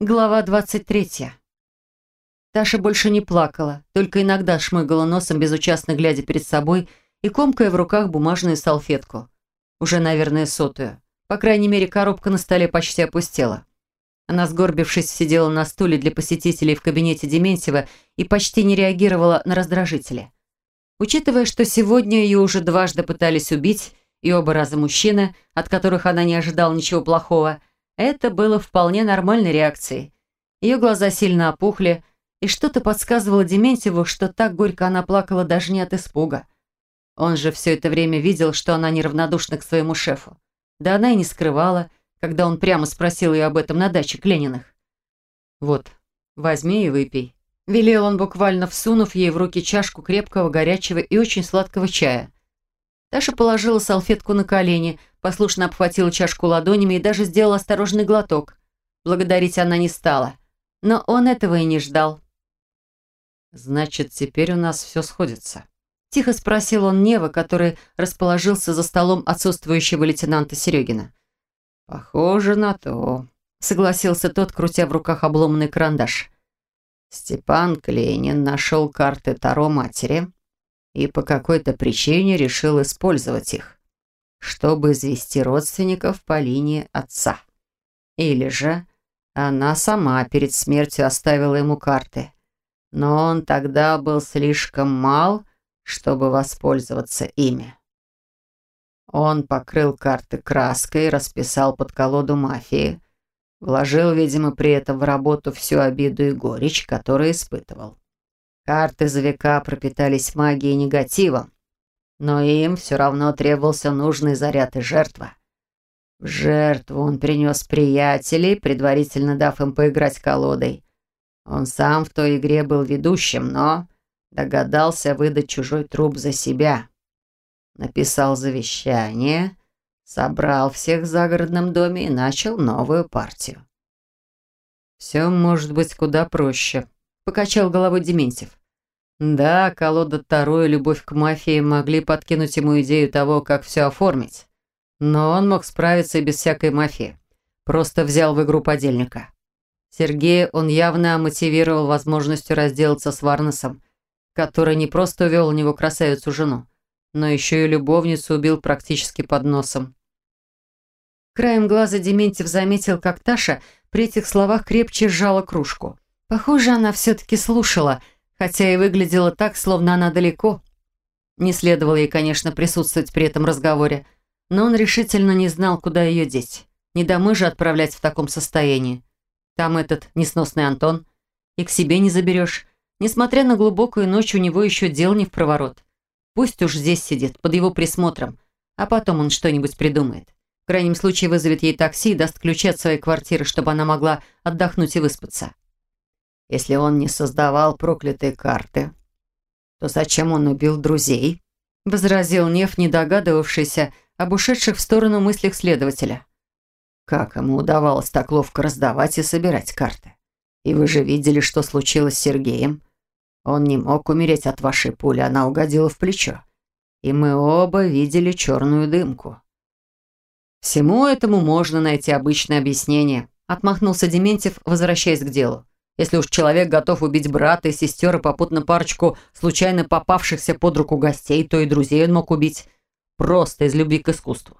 Глава 23. Таша больше не плакала, только иногда шмыгала носом, безучастно глядя перед собой и комкая в руках бумажную салфетку. Уже, наверное, сотую. По крайней мере, коробка на столе почти опустела. Она, сгорбившись, сидела на стуле для посетителей в кабинете Дементьева и почти не реагировала на раздражители. Учитывая, что сегодня ее уже дважды пытались убить, и оба раза мужчины, от которых она не ожидала ничего плохого – это было вполне нормальной реакцией. Ее глаза сильно опухли, и что-то подсказывало Дементьеву, что так горько она плакала даже не от испуга. Он же все это время видел, что она неравнодушна к своему шефу. Да она и не скрывала, когда он прямо спросил ее об этом на даче к Лениных. «Вот, возьми и выпей», – велел он, буквально всунув ей в руки чашку крепкого, горячего и очень сладкого чая. Таша положила салфетку на колени, послушно обхватила чашку ладонями и даже сделала осторожный глоток. Благодарить она не стала. Но он этого и не ждал. «Значит, теперь у нас все сходится», – тихо спросил он Нева, который расположился за столом отсутствующего лейтенанта Серегина. «Похоже на то», – согласился тот, крутя в руках обломанный карандаш. Степан Кленин нашел карты Таро матери и по какой-то причине решил использовать их, чтобы извести родственников по линии отца. Или же она сама перед смертью оставила ему карты, но он тогда был слишком мал, чтобы воспользоваться ими. Он покрыл карты краской, расписал под колоду мафии, вложил, видимо, при этом в работу всю обиду и горечь, которую испытывал. Карты за века пропитались магией негативом, но им все равно требовался нужный заряд и жертва. В жертву он принес приятелей, предварительно дав им поиграть колодой. Он сам в той игре был ведущим, но догадался выдать чужой труп за себя. Написал завещание, собрал всех в загородном доме и начал новую партию. «Все может быть куда проще», покачал головой Дементьев. Да, колода Таро и любовь к мафии могли подкинуть ему идею того, как все оформить. Но он мог справиться и без всякой мафии. Просто взял в игру подельника. Сергея он явно мотивировал возможностью разделаться с Варнесом, который не просто увел у него красавицу-жену, но еще и любовницу убил практически под носом. Краем глаза Дементьев заметил, как Таша при этих словах крепче сжала кружку. Похоже, она все-таки слушала, хотя и выглядела так, словно она далеко. Не следовало ей, конечно, присутствовать при этом разговоре, но он решительно не знал, куда ее деть. Не домой же отправлять в таком состоянии. Там этот несносный Антон. И к себе не заберешь. Несмотря на глубокую ночь, у него еще дел не в проворот. Пусть уж здесь сидит, под его присмотром, а потом он что-нибудь придумает. В крайнем случае вызовет ей такси и даст ключи от своей квартиры, чтобы она могла отдохнуть и выспаться. Если он не создавал проклятые карты, то зачем он убил друзей?» — возразил Нев, не догадывавшийся об ушедших в сторону мыслях следователя. «Как ему удавалось так ловко раздавать и собирать карты? И вы же видели, что случилось с Сергеем. Он не мог умереть от вашей пули, она угодила в плечо. И мы оба видели черную дымку». «Всему этому можно найти обычное объяснение», — отмахнулся Дементьев, возвращаясь к делу. Если уж человек готов убить брата и сестер и попутно парочку случайно попавшихся под руку гостей, то и друзей он мог убить. Просто из любви к искусству.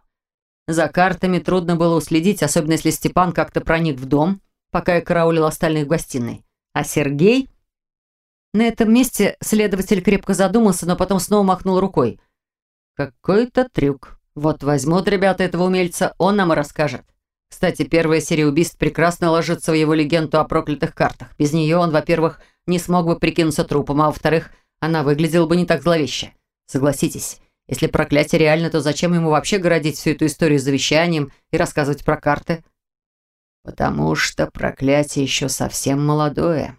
За картами трудно было уследить, особенно если Степан как-то проник в дом, пока я караулил остальных в гостиной. А Сергей... На этом месте следователь крепко задумался, но потом снова махнул рукой. «Какой-то трюк. Вот возьмут ребята этого умельца, он нам и расскажет». Кстати, первая серия убийств прекрасно ложится в его легенду о проклятых картах. Без нее он, во-первых, не смог бы прикинуться трупом, а во-вторых, она выглядела бы не так зловеще. Согласитесь, если проклятие реально, то зачем ему вообще городить всю эту историю завещанием и рассказывать про карты? Потому что проклятие еще совсем молодое.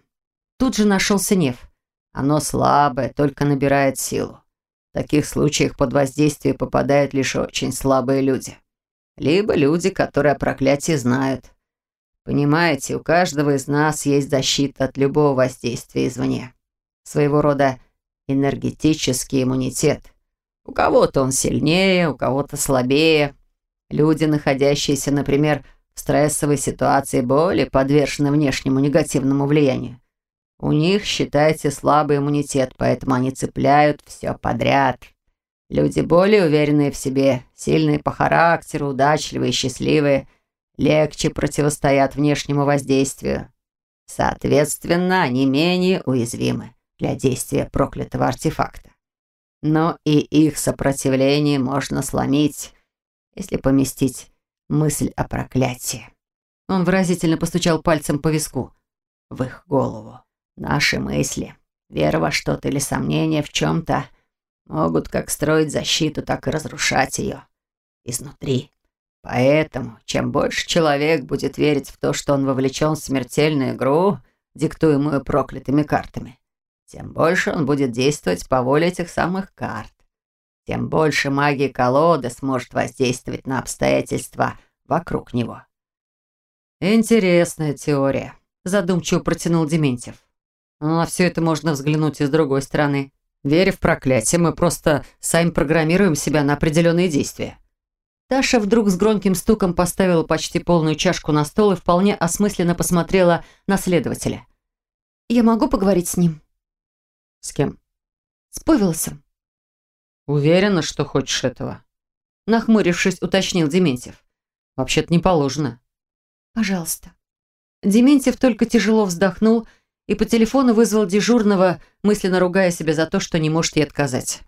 Тут же нашелся Нев. Оно слабое, только набирает силу. В таких случаях под воздействие попадают лишь очень слабые люди либо люди, которые о проклятии знают. Понимаете, у каждого из нас есть защита от любого воздействия извне. Своего рода энергетический иммунитет. У кого-то он сильнее, у кого-то слабее. Люди, находящиеся, например, в стрессовой ситуации более подвержены внешнему негативному влиянию. У них, считайте, слабый иммунитет, поэтому они цепляют все подряд. Люди более уверенные в себе, сильные по характеру, удачливые, счастливые, легче противостоят внешнему воздействию. Соответственно, они менее уязвимы для действия проклятого артефакта. Но и их сопротивление можно сломить, если поместить мысль о проклятии. Он выразительно постучал пальцем по виску. В их голову. Наши мысли, вера во что-то или сомнения в чем-то могут как строить защиту, так и разрушать ее изнутри. Поэтому, чем больше человек будет верить в то, что он вовлечен в смертельную игру, диктуемую проклятыми картами, тем больше он будет действовать по воле этих самых карт. Тем больше магия колоды сможет воздействовать на обстоятельства вокруг него. «Интересная теория», – задумчиво протянул Дементьев. «Но на все это можно взглянуть и с другой стороны. Веря в проклятие, мы просто сами программируем себя на определенные действия». Таша вдруг с громким стуком поставила почти полную чашку на стол и вполне осмысленно посмотрела на следователя. «Я могу поговорить с ним?» «С кем?» «С Павелосом». «Уверена, что хочешь этого?» Нахмурившись, уточнил Дементьев. «Вообще-то не положено». «Пожалуйста». Дементьев только тяжело вздохнул и по телефону вызвал дежурного, мысленно ругая себя за то, что не может ей отказать.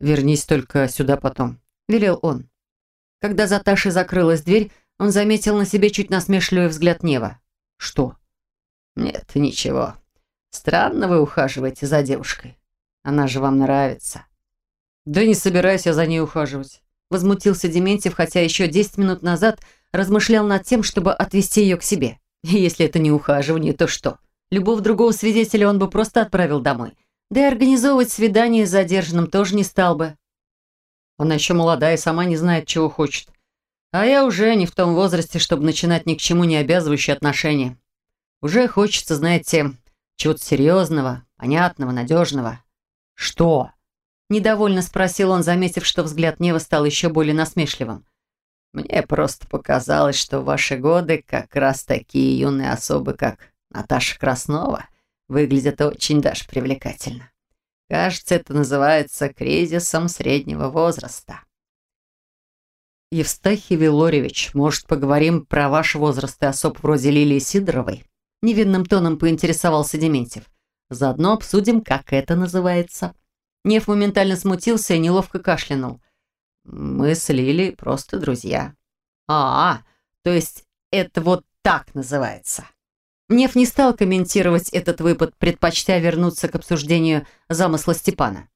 «Вернись только сюда потом», — велел он. Когда за Ташей закрылась дверь, он заметил на себе чуть насмешливый взгляд Нева. «Что?» «Нет, ничего. Странно вы ухаживаете за девушкой. Она же вам нравится». «Да не собираюсь я за ней ухаживать», — возмутился Дементьев, хотя еще десять минут назад размышлял над тем, чтобы отвести ее к себе. Если это не ухаживание, то что? Любого другого свидетеля он бы просто отправил домой. Да и организовывать свидание с задержанным тоже не стал бы. Она еще молодая и сама не знает, чего хочет. А я уже не в том возрасте, чтобы начинать ни к чему не обязывающие отношения. Уже хочется, знаете, чего-то серьезного, понятного, надежного. Что? Недовольно спросил он, заметив, что взгляд Нева стал еще более насмешливым. «Мне просто показалось, что в ваши годы как раз такие юные особы, как Наташа Краснова, выглядят очень даже привлекательно. Кажется, это называется кризисом среднего возраста». «Евстахий Вилоревич, может, поговорим про ваш возраст и особ вроде Лилии Сидоровой?» Невинным тоном поинтересовался Дементьев. «Заодно обсудим, как это называется». Нев моментально смутился и неловко кашлянул. «Мы с Лили просто друзья». «А, то есть это вот так называется». Нев не стал комментировать этот выпад, предпочтя вернуться к обсуждению замысла Степана.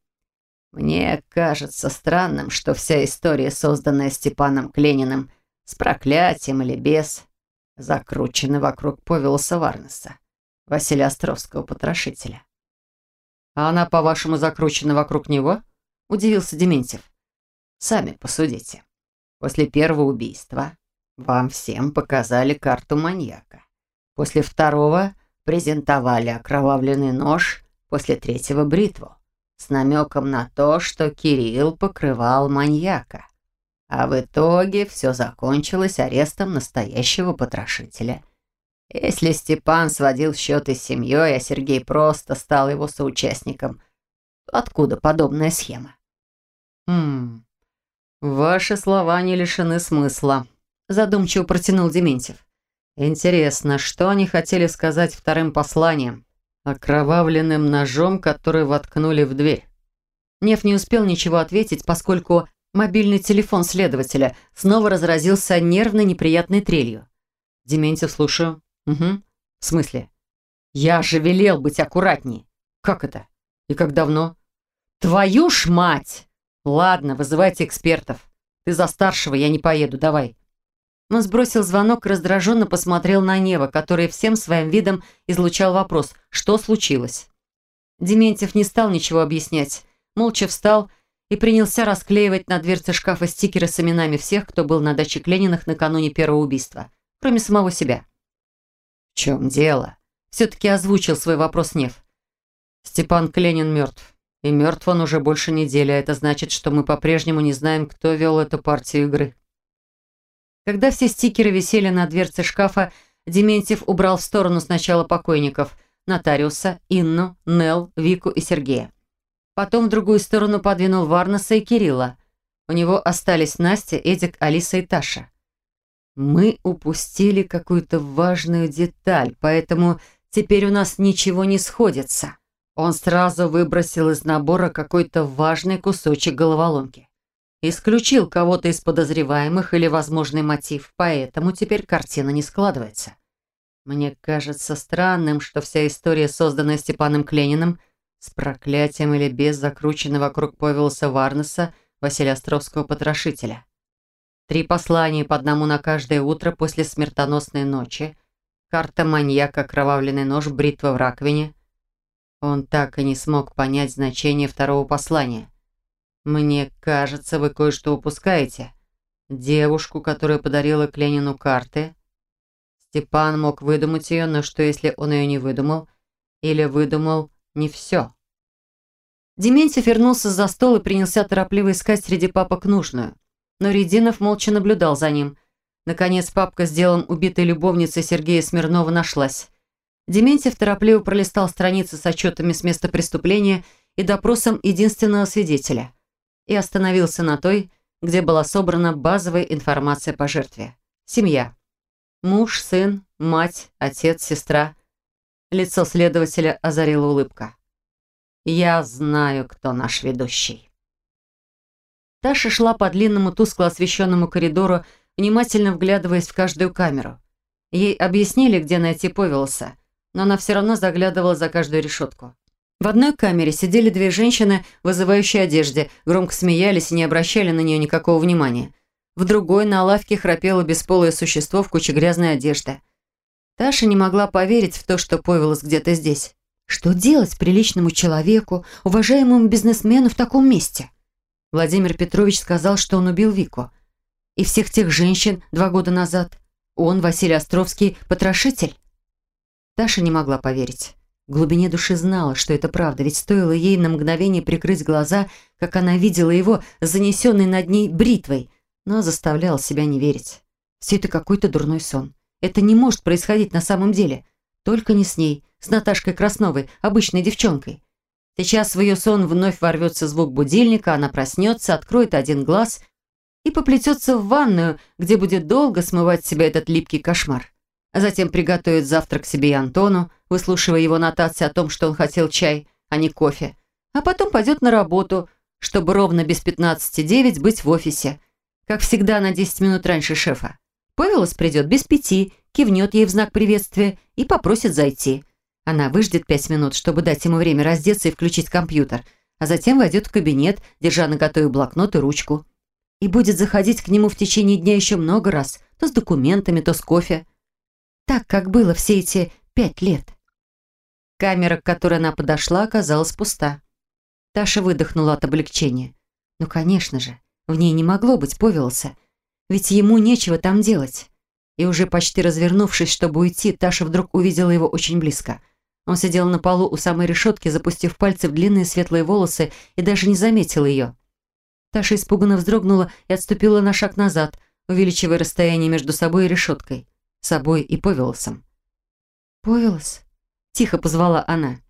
«Мне кажется странным, что вся история, созданная Степаном Клениным, с проклятием или без, закручена вокруг Повелоса Варнеса, Василия Островского потрошителя. «А она, по-вашему, закручена вокруг него?» – удивился Дементьев. «Сами посудите. После первого убийства вам всем показали карту маньяка. После второго презентовали окровавленный нож, после третьего – бритву, с намеком на то, что Кирилл покрывал маньяка. А в итоге все закончилось арестом настоящего потрошителя – если Степан сводил счеты с семьей, а Сергей просто стал его соучастником, откуда подобная схема? «Хм, ваши слова не лишены смысла», – задумчиво протянул Дементьев. «Интересно, что они хотели сказать вторым посланием? Окровавленным ножом, который воткнули в дверь?» Нев не успел ничего ответить, поскольку мобильный телефон следователя снова разразился нервной неприятной трелью. «Дементьев, слушаю». «Угу. В смысле?» «Я же велел быть аккуратнее». «Как это? И как давно?» «Твою ж мать!» «Ладно, вызывайте экспертов. Ты за старшего, я не поеду, давай». Он сбросил звонок и раздраженно посмотрел на Нева, который всем своим видом излучал вопрос «Что случилось?». Дементьев не стал ничего объяснять, молча встал и принялся расклеивать на дверце шкафа стикеры с именами всех, кто был на даче Клениных накануне первого убийства, кроме самого себя. «В чем дело?» Все-таки озвучил свой вопрос Нев. «Степан Кленин мертв. И мертв он уже больше недели, а это значит, что мы по-прежнему не знаем, кто вел эту партию игры». Когда все стикеры висели на дверце шкафа, Дементьев убрал в сторону сначала покойников – Нотариуса, Инну, Нел, Вику и Сергея. Потом в другую сторону подвинул Варнаса и Кирилла. У него остались Настя, Эдик, Алиса и Таша. Мы упустили какую-то важную деталь, поэтому теперь у нас ничего не сходится. Он сразу выбросил из набора какой-то важный кусочек головоломки. Исключил кого-то из подозреваемых или возможный мотив, поэтому теперь картина не складывается. Мне кажется странным, что вся история, созданная Степаном Клениным, с проклятием или без закрученной вокруг Повелоса Варнеса, Василия Островского потрошителя. Три послания по одному на каждое утро после смертоносной ночи, карта маньяка, кровавленный нож, бритва в раковине. Он так и не смог понять значение второго послания. «Мне кажется, вы кое-что упускаете. Девушку, которая подарила Кленину карты. Степан мог выдумать ее, но что, если он ее не выдумал? Или выдумал не все?» Дементьев вернулся за стол и принялся торопливо искать среди папок нужную. Но Рединов молча наблюдал за ним. Наконец папка с делом убитой любовницы Сергея Смирнова нашлась. Дементьев торопливо пролистал страницы с отчетами с места преступления и допросом единственного свидетеля. И остановился на той, где была собрана базовая информация по жертве. Семья. Муж, сын, мать, отец, сестра. Лицо следователя озарила улыбка. Я знаю, кто наш ведущий. Таша шла по длинному тускло освещенному коридору, внимательно вглядываясь в каждую камеру. Ей объяснили, где найти Повелоса, но она все равно заглядывала за каждую решетку. В одной камере сидели две женщины в вызывающей одежде, громко смеялись и не обращали на нее никакого внимания. В другой на лавке храпело бесполое существо в куче грязной одежды. Таша не могла поверить в то, что Повелос где-то здесь. Что делать приличному человеку, уважаемому бизнесмену в таком месте? Владимир Петрович сказал, что он убил Вику. И всех тех женщин два года назад. Он, Василий Островский, потрошитель? Таша не могла поверить. В глубине души знала, что это правда, ведь стоило ей на мгновение прикрыть глаза, как она видела его, занесенный над ней бритвой, но заставляла себя не верить. Все это какой-то дурной сон. Это не может происходить на самом деле. Только не с ней, с Наташкой Красновой, обычной девчонкой. Сейчас в ее сон вновь ворвется звук будильника, она проснется, откроет один глаз и поплетется в ванную, где будет долго смывать с себя этот липкий кошмар. А затем приготовит завтрак себе и Антону, выслушивая его нотации о том, что он хотел чай, а не кофе. А потом пойдет на работу, чтобы ровно без 15.09 быть в офисе. Как всегда, на 10 минут раньше шефа. Повелос придет без пяти, кивнет ей в знак приветствия и попросит зайти. Она выждет пять минут, чтобы дать ему время раздеться и включить компьютер, а затем войдет в кабинет, держа на готове блокнот и ручку. И будет заходить к нему в течение дня еще много раз, то с документами, то с кофе. Так, как было все эти пять лет. Камера, к которой она подошла, оказалась пуста. Таша выдохнула от облегчения. Ну, конечно же, в ней не могло быть Повелоса, ведь ему нечего там делать. И уже почти развернувшись, чтобы уйти, Таша вдруг увидела его очень близко – он сидел на полу у самой решетки, запустив пальцы в длинные светлые волосы и даже не заметил ее. Таша испуганно вздрогнула и отступила на шаг назад, увеличивая расстояние между собой и решеткой. Собой и Повелосом. «Повелос?» – тихо позвала она.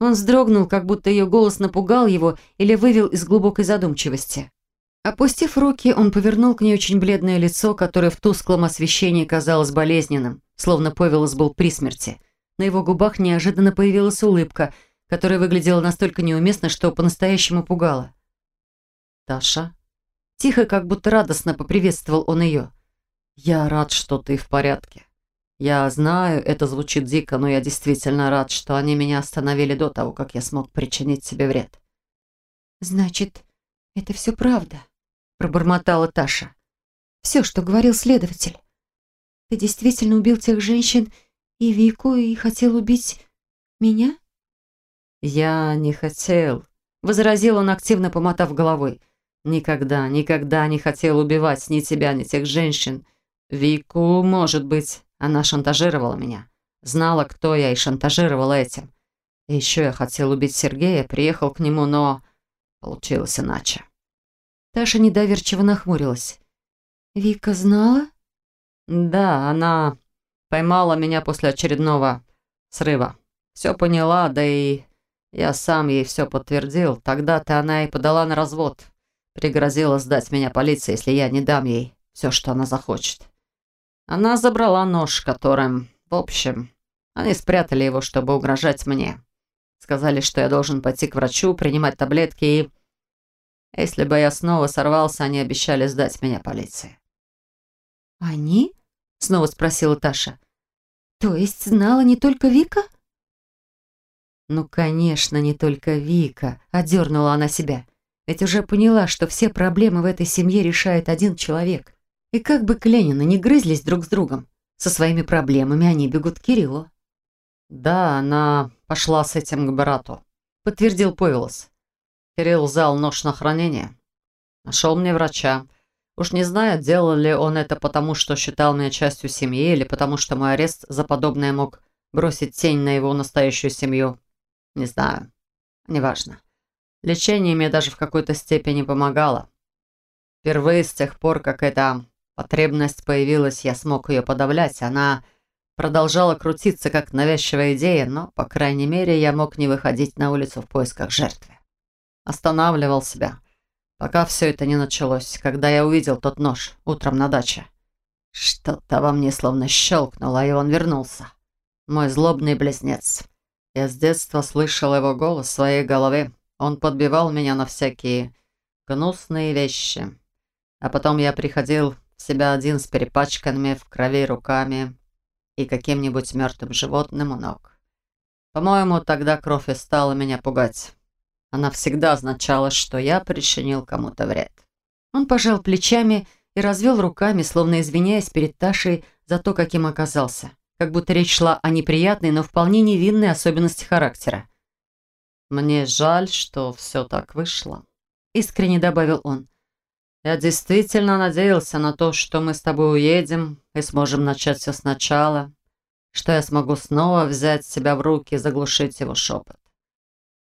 Он вздрогнул, как будто ее голос напугал его или вывел из глубокой задумчивости. Опустив руки, он повернул к ней очень бледное лицо, которое в тусклом освещении казалось болезненным, словно Повелос был при смерти – на его губах неожиданно появилась улыбка, которая выглядела настолько неуместно, что по-настоящему пугала. «Таша?» Тихо, как будто радостно поприветствовал он ее. «Я рад, что ты в порядке. Я знаю, это звучит дико, но я действительно рад, что они меня остановили до того, как я смог причинить себе вред». «Значит, это все правда?» пробормотала Таша. «Все, что говорил следователь. Ты действительно убил тех женщин и Вику, и хотел убить меня?» «Я не хотел», — возразил он, активно помотав головой. «Никогда, никогда не хотел убивать ни тебя, ни тех женщин. Вику, может быть, она шантажировала меня. Знала, кто я, и шантажировала этим. И еще я хотел убить Сергея, приехал к нему, но получилось иначе». Таша недоверчиво нахмурилась. «Вика знала?» Да, она поймала меня после очередного срыва. Все поняла, да и я сам ей все подтвердил. Тогда-то она и подала на развод. Пригрозила сдать меня полиции, если я не дам ей все, что она захочет. Она забрала нож, которым... В общем, они спрятали его, чтобы угрожать мне. Сказали, что я должен пойти к врачу, принимать таблетки и... Если бы я снова сорвался, они обещали сдать меня полиции. «Они?» — снова спросила Таша. «То есть знала не только Вика?» «Ну, конечно, не только Вика», — одернула она себя. «Ведь уже поняла, что все проблемы в этой семье решает один человек. И как бы Кленины не грызлись друг с другом, со своими проблемами они бегут к Кириллу». «Да, она пошла с этим к брату», — подтвердил Повелос. Кирилл взял нож на хранение. Нашел мне врача. Уж не знаю, делал ли он это потому, что считал меня частью семьи, или потому что мой арест за подобное мог бросить тень на его настоящую семью. Не знаю. Неважно. Лечение мне даже в какой-то степени помогало. Впервые с тех пор, как эта потребность появилась, я смог ее подавлять. Она продолжала крутиться, как навязчивая идея, но, по крайней мере, я мог не выходить на улицу в поисках жертвы. Останавливал себя, пока все это не началось, когда я увидел тот нож утром на даче. Что-то во мне словно щелкнуло, и он вернулся. Мой злобный близнец. Я с детства слышал его голос в своей голове. Он подбивал меня на всякие гнусные вещи. А потом я приходил себя один с перепачканными в крови руками и каким-нибудь мертвым животным у ног. По-моему, тогда кровь и стала меня пугать. Она всегда означала, что я причинил кому-то вред. Он пожал плечами и развел руками, словно извиняясь перед Ташей за то, каким оказался как будто речь шла о неприятной, но вполне невинной особенности характера. «Мне жаль, что все так вышло», — искренне добавил он. «Я действительно надеялся на то, что мы с тобой уедем и сможем начать все сначала, что я смогу снова взять себя в руки и заглушить его шепот.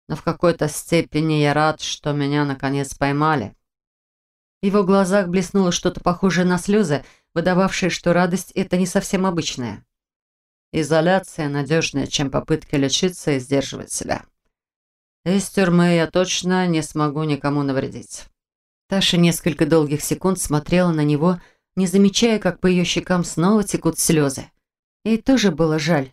Но в какой-то степени я рад, что меня наконец поймали». В его глазах блеснуло что-то похожее на слезы, выдававшее, что радость — это не совсем обычная. Изоляция надежнее, чем попытки лечиться и сдерживать себя. Из тюрьмы я точно не смогу никому навредить. Таша несколько долгих секунд смотрела на него, не замечая, как по ее щекам снова текут слезы. Ей тоже было жаль.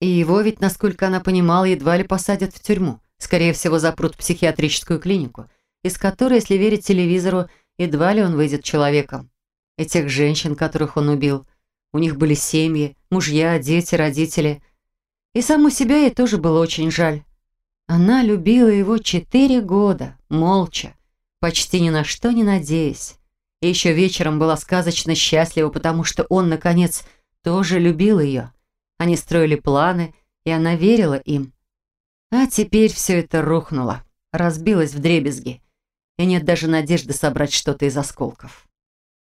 И его ведь, насколько она понимала, едва ли посадят в тюрьму. Скорее всего, запрут в психиатрическую клинику, из которой, если верить телевизору, едва ли он выйдет человеком. Этих женщин, которых он убил – у них были семьи, мужья, дети, родители. И саму себя ей тоже было очень жаль. Она любила его четыре года, молча, почти ни на что не надеясь. И еще вечером была сказочно счастлива, потому что он, наконец, тоже любил ее. Они строили планы, и она верила им. А теперь все это рухнуло, разбилось в дребезги, и нет даже надежды собрать что-то из осколков.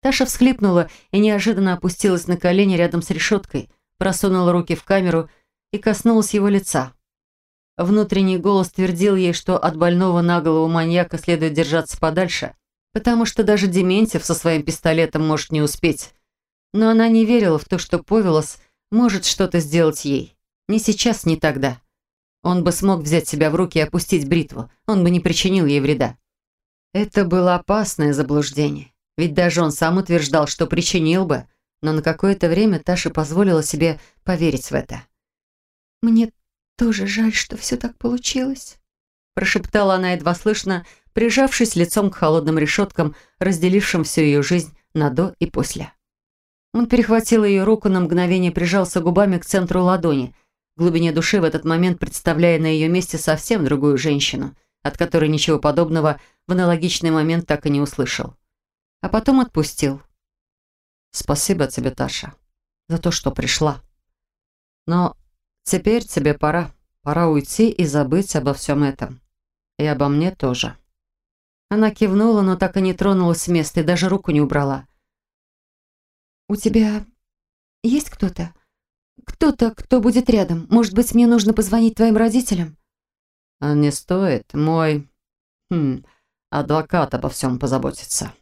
Таша всхлипнула и неожиданно опустилась на колени рядом с решеткой, просунула руки в камеру и коснулась его лица. Внутренний голос твердил ей, что от больного наголого маньяка следует держаться подальше, потому что даже Дементьев со своим пистолетом может не успеть. Но она не верила в то, что Повелос может что-то сделать ей. Ни сейчас, ни тогда. Он бы смог взять себя в руки и опустить бритву. Он бы не причинил ей вреда. Это было опасное заблуждение. Ведь даже он сам утверждал, что причинил бы, но на какое-то время Таша позволила себе поверить в это. «Мне тоже жаль, что все так получилось», прошептала она едва слышно, прижавшись лицом к холодным решеткам, разделившим всю ее жизнь на «до» и «после». Он перехватил ее руку, на мгновение прижался губами к центру ладони, в глубине души в этот момент представляя на ее месте совсем другую женщину, от которой ничего подобного в аналогичный момент так и не услышал а потом отпустил. «Спасибо тебе, Таша, за то, что пришла. Но теперь тебе пора. Пора уйти и забыть обо всем этом. И обо мне тоже». Она кивнула, но так и не тронулась с места и даже руку не убрала. «У тебя есть кто-то? Кто-то, кто будет рядом? Может быть, мне нужно позвонить твоим родителям?» «А «Не стоит. Мой... Хм, адвокат обо всем позаботится».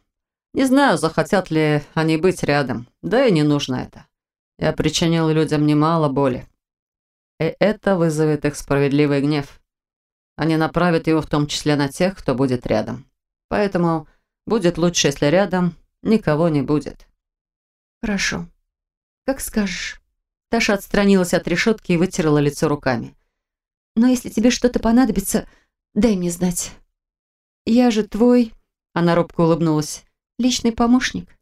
Не знаю, захотят ли они быть рядом, да и не нужно это. Я причинил людям немало боли. И это вызовет их справедливый гнев. Они направят его в том числе на тех, кто будет рядом. Поэтому будет лучше, если рядом никого не будет. Хорошо. Как скажешь. Таша отстранилась от решетки и вытерла лицо руками. Но если тебе что-то понадобится, дай мне знать. Я же твой, она робко улыбнулась, личный помощник.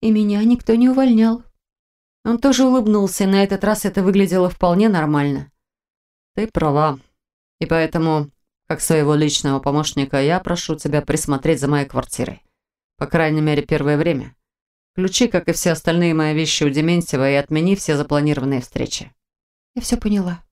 И меня никто не увольнял. Он тоже улыбнулся, и на этот раз это выглядело вполне нормально. Ты права. И поэтому, как своего личного помощника, я прошу тебя присмотреть за моей квартирой. По крайней мере, первое время. Ключи, как и все остальные мои вещи у Дементьева, и отмени все запланированные встречи. Я все поняла.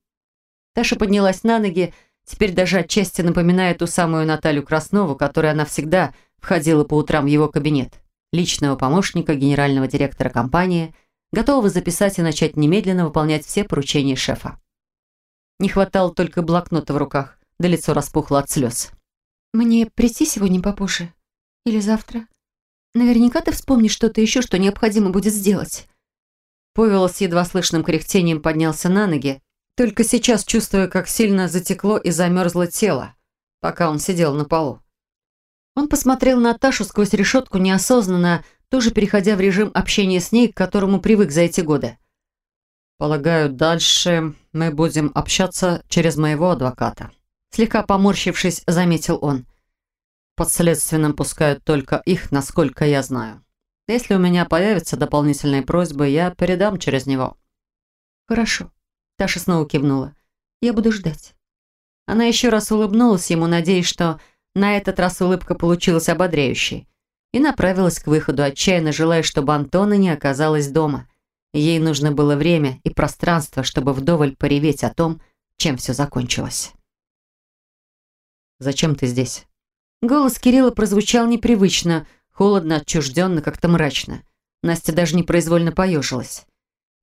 Таша поднялась на ноги, теперь даже отчасти напоминая ту самую Наталью Краснову, которой она всегда входила по утрам в его кабинет. Личного помощника генерального директора компании, готового записать и начать немедленно выполнять все поручения шефа. Не хватало только блокнота в руках, да лицо распухло от слез. «Мне прийти сегодня попозже? Или завтра? Наверняка ты вспомнишь что-то еще, что необходимо будет сделать». Повел с едва слышным кряхтением поднялся на ноги, только сейчас чувствуя, как сильно затекло и замерзло тело, пока он сидел на полу. Он посмотрел на Ташу сквозь решетку неосознанно, тоже переходя в режим общения с ней, к которому привык за эти годы. «Полагаю, дальше мы будем общаться через моего адвоката». Слегка поморщившись, заметил он. «Подследственным пускают только их, насколько я знаю. Если у меня появятся дополнительные просьбы, я передам через него». «Хорошо». Таша снова кивнула. «Я буду ждать». Она еще раз улыбнулась ему, надеясь, что на этот раз улыбка получилась ободряющей и направилась к выходу, отчаянно желая, чтобы Антона не оказалась дома. Ей нужно было время и пространство, чтобы вдоволь пореветь о том, чем все закончилось. «Зачем ты здесь?» Голос Кирилла прозвучал непривычно, холодно, отчужденно, как-то мрачно. Настя даже непроизвольно поежилась.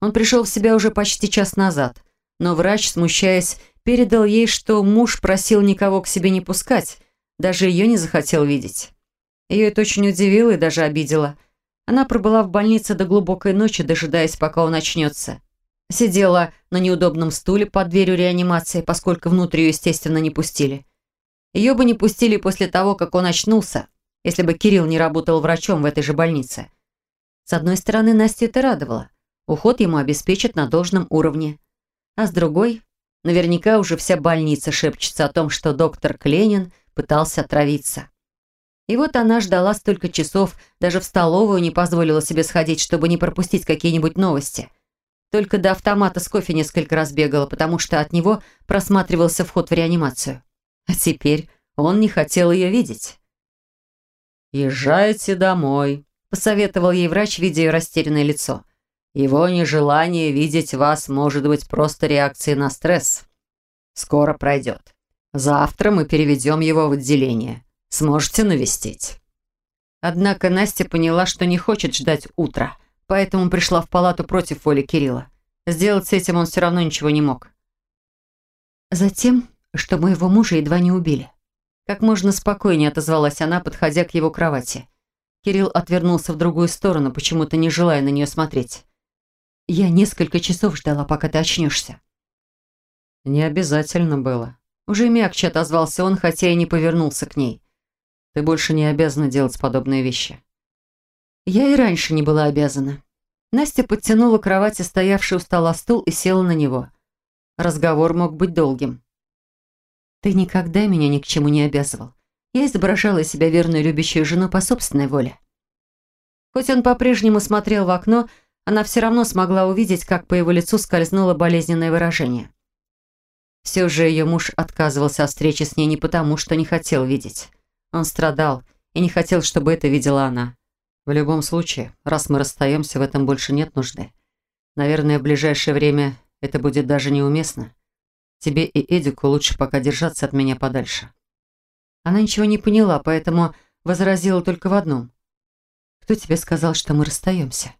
Он пришел в себя уже почти час назад, но врач, смущаясь, передал ей, что муж просил никого к себе не пускать, даже ее не захотел видеть. Ее это очень удивило и даже обидело. Она пробыла в больнице до глубокой ночи, дожидаясь, пока он очнется. Сидела на неудобном стуле под дверью реанимации, поскольку внутрь ее, естественно, не пустили. Ее бы не пустили после того, как он очнулся, если бы Кирилл не работал врачом в этой же больнице. С одной стороны, Настя это радовало. Уход ему обеспечат на должном уровне. А с другой, наверняка уже вся больница шепчется о том, что доктор Кленин пытался отравиться. И вот она ждала столько часов, даже в столовую не позволила себе сходить, чтобы не пропустить какие-нибудь новости. Только до автомата с кофе несколько раз бегала, потому что от него просматривался вход в реанимацию. А теперь он не хотел ее видеть. «Езжайте домой», – посоветовал ей врач, видя ее растерянное лицо. «Его нежелание видеть вас может быть просто реакцией на стресс. Скоро пройдет. Завтра мы переведем его в отделение. Сможете навестить?» Однако Настя поняла, что не хочет ждать утра, поэтому пришла в палату против воли Кирилла. Сделать с этим он все равно ничего не мог. Затем, что моего мужа едва не убили. Как можно спокойнее отозвалась она, подходя к его кровати. Кирилл отвернулся в другую сторону, почему-то не желая на нее смотреть. «Я несколько часов ждала, пока ты очнешься». «Не обязательно было». Уже мягче отозвался он, хотя и не повернулся к ней. Ты больше не обязана делать подобные вещи. Я и раньше не была обязана. Настя подтянула к кровати стоявший у стола стул и села на него. Разговор мог быть долгим. Ты никогда меня ни к чему не обязывал. Я изображала себя верную любящую жену по собственной воле. Хоть он по-прежнему смотрел в окно, она все равно смогла увидеть, как по его лицу скользнуло болезненное выражение. Все же ее муж отказывался от встречи с ней не потому, что не хотел видеть. Он страдал и не хотел, чтобы это видела она. В любом случае, раз мы расстаемся, в этом больше нет нужды. Наверное, в ближайшее время это будет даже неуместно. Тебе и Эдику лучше пока держаться от меня подальше». Она ничего не поняла, поэтому возразила только в одном. «Кто тебе сказал, что мы расстаемся?»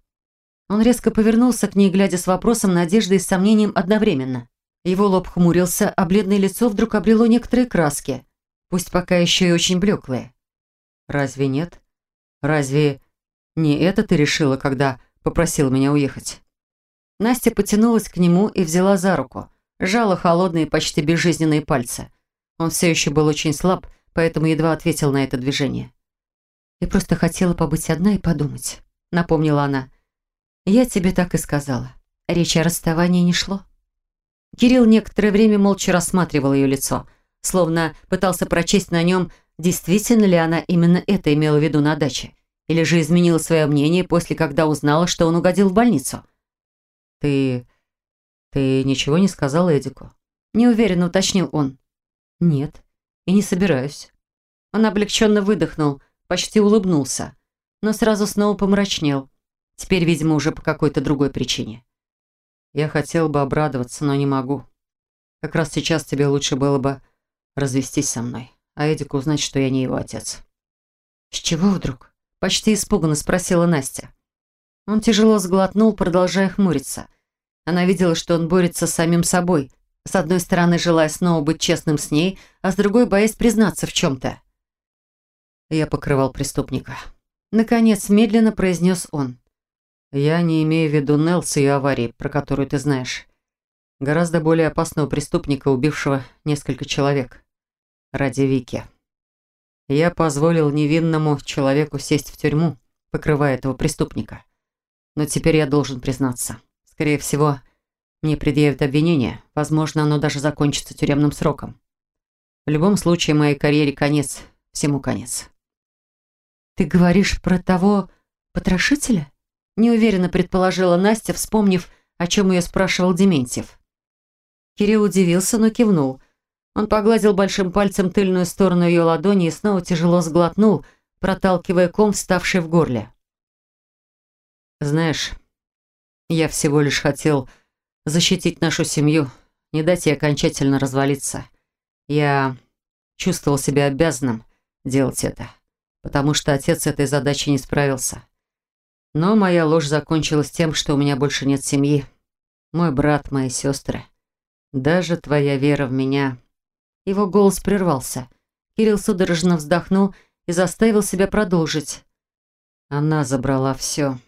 Он резко повернулся к ней, глядя с вопросом, надеждой и сомнением одновременно. Его лоб хмурился, а бледное лицо вдруг обрело некоторые краски пусть пока еще и очень блеклые. Разве нет? Разве не это ты решила, когда попросила меня уехать?» Настя потянулась к нему и взяла за руку, сжала холодные, почти безжизненные пальцы. Он все еще был очень слаб, поэтому едва ответил на это движение. «Я просто хотела побыть одна и подумать», — напомнила она. «Я тебе так и сказала. Речь о расставании не шло». Кирилл некоторое время молча рассматривал ее лицо, словно пытался прочесть на нем, действительно ли она именно это имела в виду на даче, или же изменила свое мнение после, когда узнала, что он угодил в больницу. «Ты... ты ничего не сказал Эдику?» Неуверенно уточнил он. «Нет, и не собираюсь». Он облегченно выдохнул, почти улыбнулся, но сразу снова помрачнел. Теперь, видимо, уже по какой-то другой причине. Я хотел бы обрадоваться, но не могу. Как раз сейчас тебе лучше было бы развестись со мной, а Эдику узнать, что я не его отец. С чего вдруг? Почти испуганно спросила Настя. Он тяжело сглотнул, продолжая хмуриться. Она видела, что он борется с самим собой, с одной стороны, желая снова быть честным с ней, а с другой, боясь признаться в чем-то. Я покрывал преступника. Наконец, медленно произнес он. Я не имею в виду Нелс и аварии, про которую ты знаешь. Гораздо более опасного преступника, убившего несколько человек. Ради Вики. Я позволил невинному человеку сесть в тюрьму, покрывая этого преступника. Но теперь я должен признаться. Скорее всего, мне предъявят обвинение. Возможно, оно даже закончится тюремным сроком. В любом случае, моей карьере конец. Всему конец. «Ты говоришь про того потрошителя?» Неуверенно предположила Настя, вспомнив, о чем ее спрашивал Дементьев. Кирилл удивился, но кивнул. Он погладил большим пальцем тыльную сторону ее ладони и снова тяжело сглотнул, проталкивая ком, вставший в горле. «Знаешь, я всего лишь хотел защитить нашу семью, не дать ей окончательно развалиться. Я чувствовал себя обязанным делать это, потому что отец этой задачи не справился. Но моя ложь закончилась тем, что у меня больше нет семьи. Мой брат, мои сестры. Даже твоя вера в меня. Его голос прервался. Кирилл судорожно вздохнул и заставил себя продолжить. Она забрала все.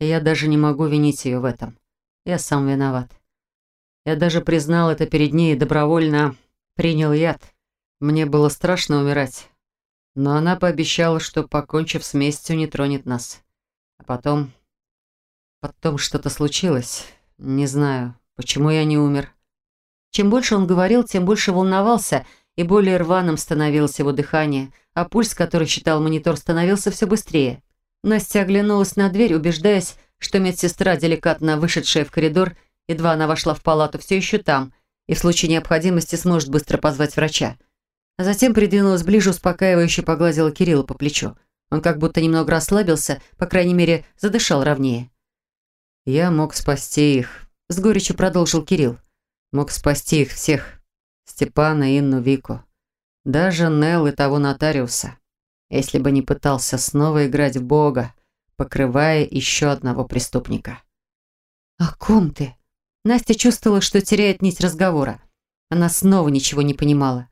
И я даже не могу винить ее в этом. Я сам виноват. Я даже признал это перед ней и добровольно принял яд. Мне было страшно умирать. Но она пообещала, что, покончив с местью, не тронет нас. А потом... Потом что-то случилось. Не знаю, почему я не умер. Чем больше он говорил, тем больше волновался, и более рваным становилось его дыхание, а пульс, который считал монитор, становился все быстрее. Настя оглянулась на дверь, убеждаясь, что медсестра, деликатно вышедшая в коридор, едва она вошла в палату, все еще там, и в случае необходимости сможет быстро позвать врача. А затем придвинулась ближе, успокаивающе погладила Кирилла по плечу. Он как будто немного расслабился, по крайней мере, задышал ровнее. «Я мог спасти их», — с горечью продолжил Кирилл. «Мог спасти их всех. Степана, Инну, Вику. Даже Нелл и того нотариуса. Если бы не пытался снова играть в Бога, покрывая еще одного преступника». «О ком ты?» Настя чувствовала, что теряет нить разговора. Она снова ничего не понимала.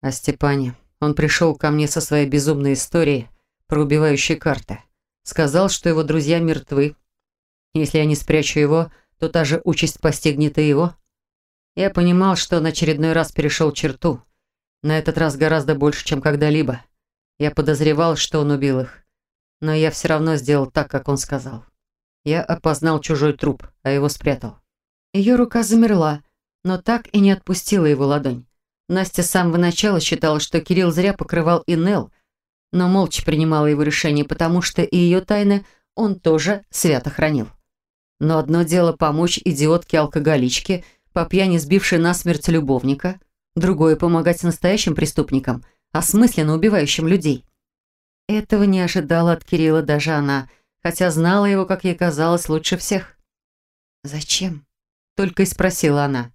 «О Степане. Он пришел ко мне со своей безумной историей, про убивающие карты. Сказал, что его друзья мертвы. Если я не спрячу его, то та же участь постигнет и его. Я понимал, что он очередной раз перешел черту. На этот раз гораздо больше, чем когда-либо. Я подозревал, что он убил их. Но я все равно сделал так, как он сказал. Я опознал чужой труп, а его спрятал. Ее рука замерла, но так и не отпустила его ладонь. Настя с самого начала считала, что Кирилл зря покрывал Инел, но молча принимала его решение, потому что и ее тайны он тоже свято хранил. Но одно дело помочь идиотке-алкоголичке, по пьяни сбившей насмерть любовника, другое – помогать настоящим преступникам, осмысленно убивающим людей. Этого не ожидала от Кирилла даже она, хотя знала его, как ей казалось, лучше всех. «Зачем?» – только и спросила она.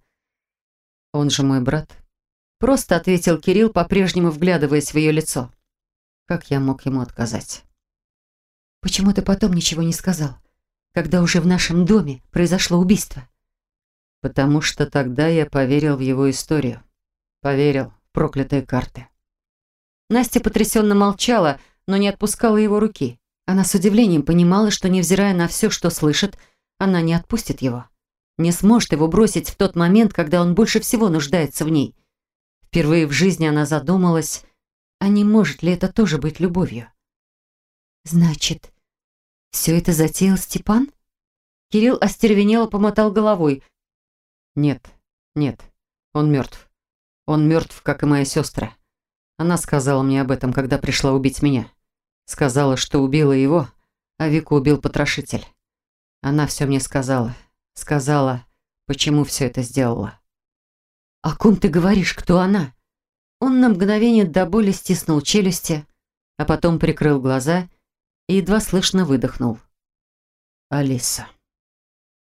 «Он же мой брат», – просто ответил Кирилл, по-прежнему вглядываясь в ее лицо. Как я мог ему отказать? Почему ты потом ничего не сказал, когда уже в нашем доме произошло убийство? Потому что тогда я поверил в его историю. Поверил в проклятые карты. Настя потрясенно молчала, но не отпускала его руки. Она с удивлением понимала, что, невзирая на все, что слышит, она не отпустит его. Не сможет его бросить в тот момент, когда он больше всего нуждается в ней. Впервые в жизни она задумалась, а не может ли это тоже быть любовью? «Значит, все это затеял Степан?» Кирилл остервенело помотал головой. «Нет, нет, он мертв. Он мертв, как и моя сестра. Она сказала мне об этом, когда пришла убить меня. Сказала, что убила его, а Вику убил потрошитель. Она все мне сказала. Сказала, почему все это сделала. «О ком ты говоришь? Кто она?» Он на мгновение до боли стиснул челюсти, а потом прикрыл глаза и едва слышно выдохнул. «Алиса».